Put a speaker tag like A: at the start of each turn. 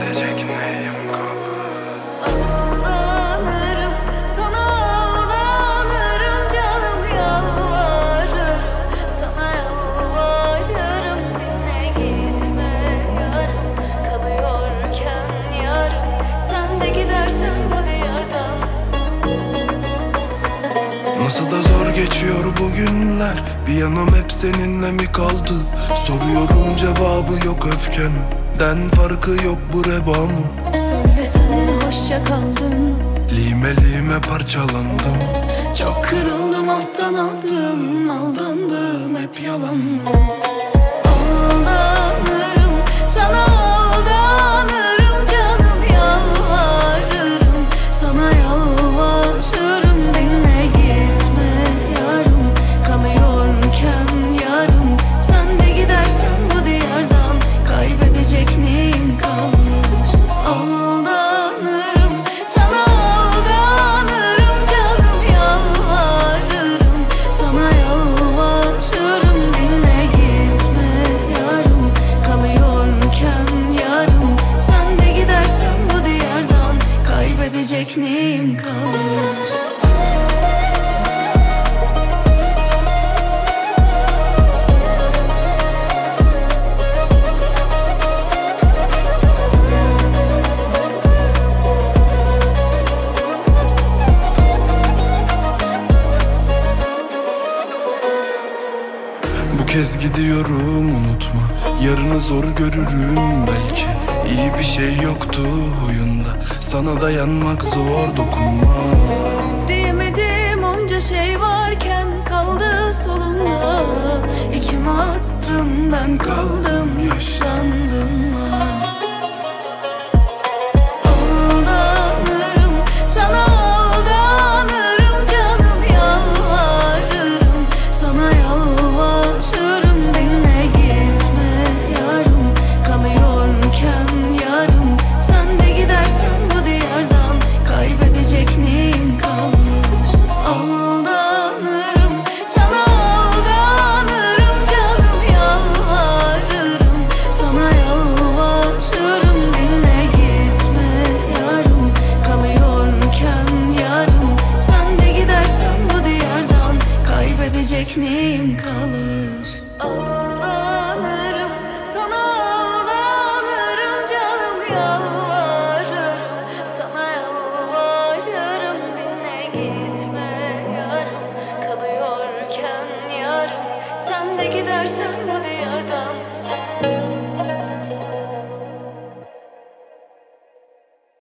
A: Gidecek
B: sana ağlanırım Canım yalvarırım. Sana yalvarırım Dinle gitme yarım. Kalıyorken yarım Sen de gidersen bu diyardan.
A: Nasıl da zor geçiyor bugünler Bir yanım hep seninle mi kaldı? Soruyorum cevabı yok öfken öfkenden Farkı yok bu reba mı?
B: Söylesen hoşça kaldım
A: Lime lime parçalandım.
B: Çok kırıldım alttan aldım. Aldandım hep yalanla
A: kez gidiyorum unutma. Yarını zor görürüm belki. İyi bir şey yoktu huyunda Sana dayanmak zor dokunma.
B: Diyemedim onca şey varken kaldı solumda. İçime attım ben kaldım yaşlandım. Aldanırım Neyim kalır. Aldanırım sana aldanırım canım yalvarırım. Sana yalvarırım dinle gitme yarım. Kalıyorken yarım. Sen de gidersen